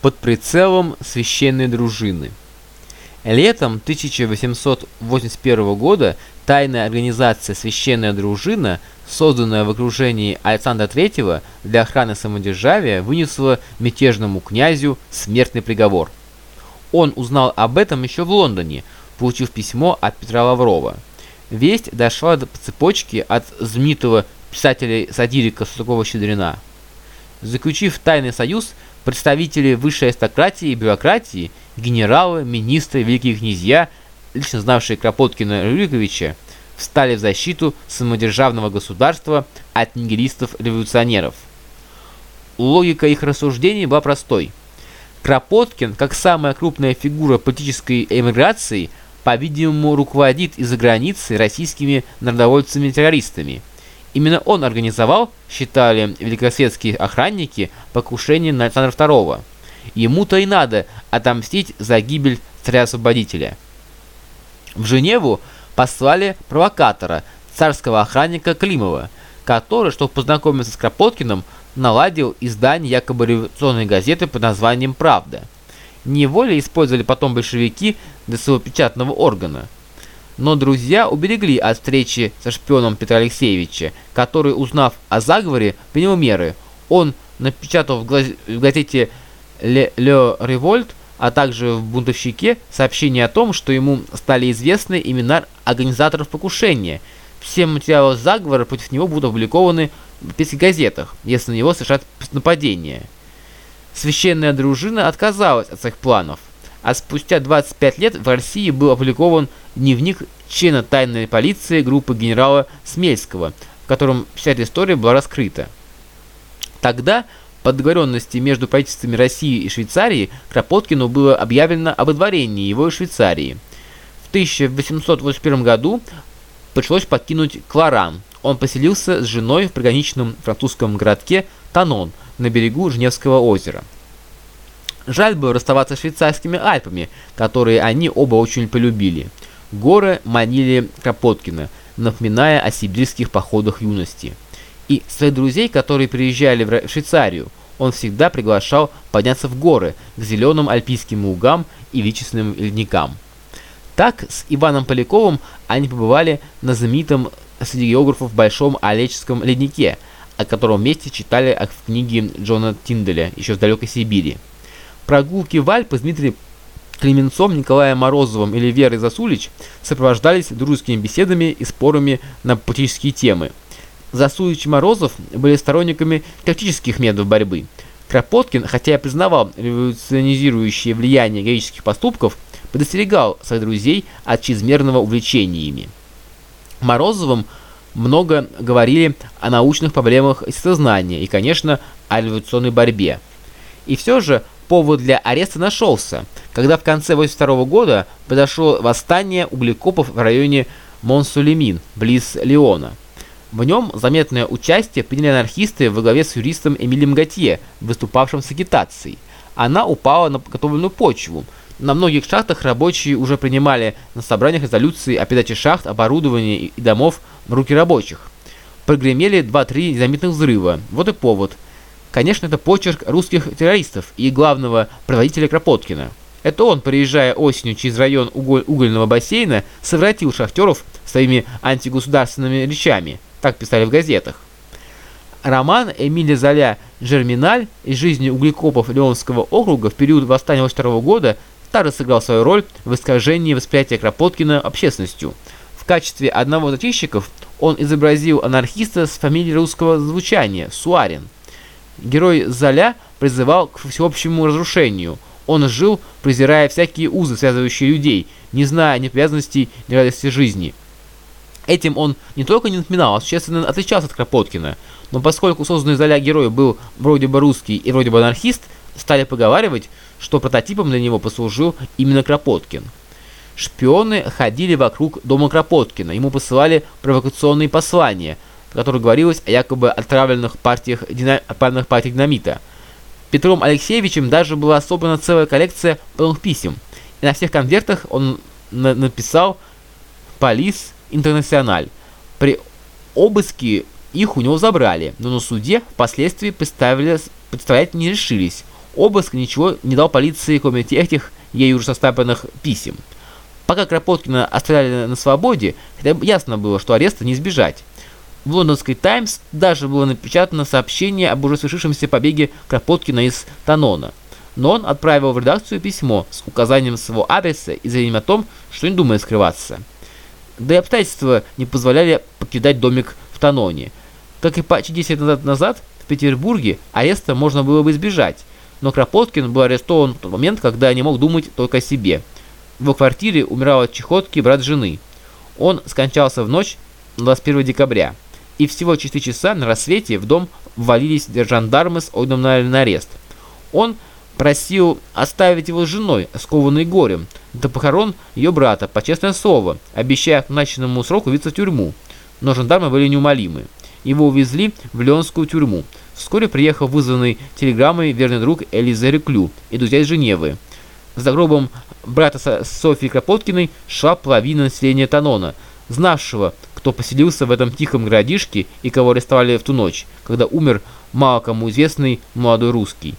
под прицелом священной дружины. Летом 1881 года тайная организация «Священная дружина», созданная в окружении Александра III для охраны самодержавия, вынесла мятежному князю смертный приговор. Он узнал об этом еще в Лондоне, получив письмо от Петра Лаврова. Весть дошла по цепочке от знаменитого писателя-сатирика Сусакова-Щедрина. Заключив тайный союз, представители высшей аристократии и бюрократии, генералы, министры, великие князья, лично знавшие Кропоткина Рюриковича, встали в защиту самодержавного государства от нигилистов-революционеров. Логика их рассуждений была простой. Кропоткин, как самая крупная фигура политической эмиграции, по-видимому, руководит из-за границы российскими народовольцами-террористами – Именно он организовал, считали великосветские охранники, покушение на Александра II. Ему-то и надо отомстить за гибель царя-освободителя. В Женеву послали провокатора, царского охранника Климова, который, чтобы познакомиться с Кропоткиным, наладил издание якобы революционной газеты под названием «Правда». Неволе использовали потом большевики для своего печатного органа – но друзья уберегли от встречи со шпионом Петра Алексеевича, который, узнав о заговоре, принял меры. Он напечатал в, газете «Ле Револьт», а также в «Бунтовщике» сообщение о том, что ему стали известны имена организаторов покушения. Все материалы заговора против него будут опубликованы в европейских газетах, если на него совершат нападение. Священная дружина отказалась от своих планов а спустя 25 лет в России был опубликован дневник члена тайной полиции группы генерала Смельского, в котором вся эта история была раскрыта. Тогда по договоренности между правительствами России и Швейцарии Кропоткину было объявлено об одворении его из Швейцарии. В 1881 году пришлось покинуть Кларан. Он поселился с женой в приграничном французском городке Танон на берегу Женевского озера. Жаль было расставаться с швейцарскими Альпами, которые они оба очень полюбили. Горы манили Кропоткина, напоминая о сибирских походах юности. И своих друзей, которые приезжали в Швейцарию, он всегда приглашал подняться в горы, к зеленым альпийским лугам и величественным ледникам. Так, с Иваном Поляковым они побывали на знаменитом среди географов Большом Алеческом леднике, о котором вместе читали в книге Джона Тинделя еще в далекой Сибири. Прогулки в Альпы с Дмитрием Клеменцом, Николаем Морозовым или Верой Засулич сопровождались дружескими беседами и спорами на политические темы. Засулич и Морозов были сторонниками тактических методов борьбы. Кропоткин, хотя и признавал революционизирующее влияние героических поступков, предостерегал своих друзей от чрезмерного увлечения ими. Морозовым много говорили о научных проблемах естествознания и, конечно, о революционной борьбе. И все же повод для ареста нашелся, когда в конце 82 года произошло восстание углекопов в районе Монсулемин, близ Леона. В нем заметное участие приняли анархисты во главе с юристом Эмилием Готье, выступавшим с агитацией. Она упала на подготовленную почву. На многих шахтах рабочие уже принимали на собраниях резолюции о передаче шахт, оборудования и домов в руки рабочих. Прогремели 2-3 незаметных взрыва. Вот и повод – Конечно, это почерк русских террористов и главного проводителя Кропоткина. Это он, приезжая осенью через район уголь угольного бассейна, совратил шахтеров своими антигосударственными речами, так писали в газетах. Роман Эмиля Золя «Жерминаль» из жизни углекопов Леонского округа в период восстания 82 года также сыграл свою роль в искажении восприятия Кропоткина общественностью. В качестве одного из зачищиков он изобразил анархиста с фамилией русского звучания – Суарин – Герой Золя призывал к всеобщему разрушению. Он жил, презирая всякие узы, связывающие людей, не зная ни привязанностей, ни радости жизни. Этим он не только не напоминал, а существенно отличался от Кропоткина. Но поскольку созданный Золя герой был вроде бы русский и вроде бы анархист, стали поговаривать, что прототипом для него послужил именно Кропоткин. Шпионы ходили вокруг дома Кропоткина, ему посылали провокационные послания – в которой говорилось о якобы отравленных партиях, дина... отправленных партиях динамита. Петром Алексеевичем даже была собрана целая коллекция полных писем, и на всех конвертах он на написал «Полис Интернациональ». При обыске их у него забрали, но на суде впоследствии представлять не решились. Обыск ничего не дал полиции, кроме этих ею уже составленных писем. Пока Кропоткина оставляли на свободе, хотя ясно было, что ареста не избежать. В лондонской «Таймс» даже было напечатано сообщение об уже совершившемся побеге Кропоткина из Танона. Но он отправил в редакцию письмо с указанием своего адреса и заявлением о том, что не думает скрываться. Да и обстоятельства не позволяли покидать домик в Таноне. Как и почти 10 лет назад в Петербурге ареста можно было бы избежать, но Кропоткин был арестован в тот момент, когда не мог думать только о себе. В его квартире умирал от чехотки брат жены. Он скончался в ночь 21 декабря. И всего 4 часа на рассвете в дом ввалились жандармы с ордером на арест. Он просил оставить его женой, скованной горем, до похорон ее брата, по честное слово, обещая к начальному сроку явиться в тюрьму. Но жандармы были неумолимы. Его увезли в Леонскую тюрьму. Вскоре приехал вызванный телеграммой верный друг Элиза Реклю и друзья из Женевы. За гробом брата Софьи Кропоткиной шла половина населения Танона, знавшего, кто поселился в этом тихом городишке и кого арестовали в ту ночь, когда умер мало кому известный молодой русский.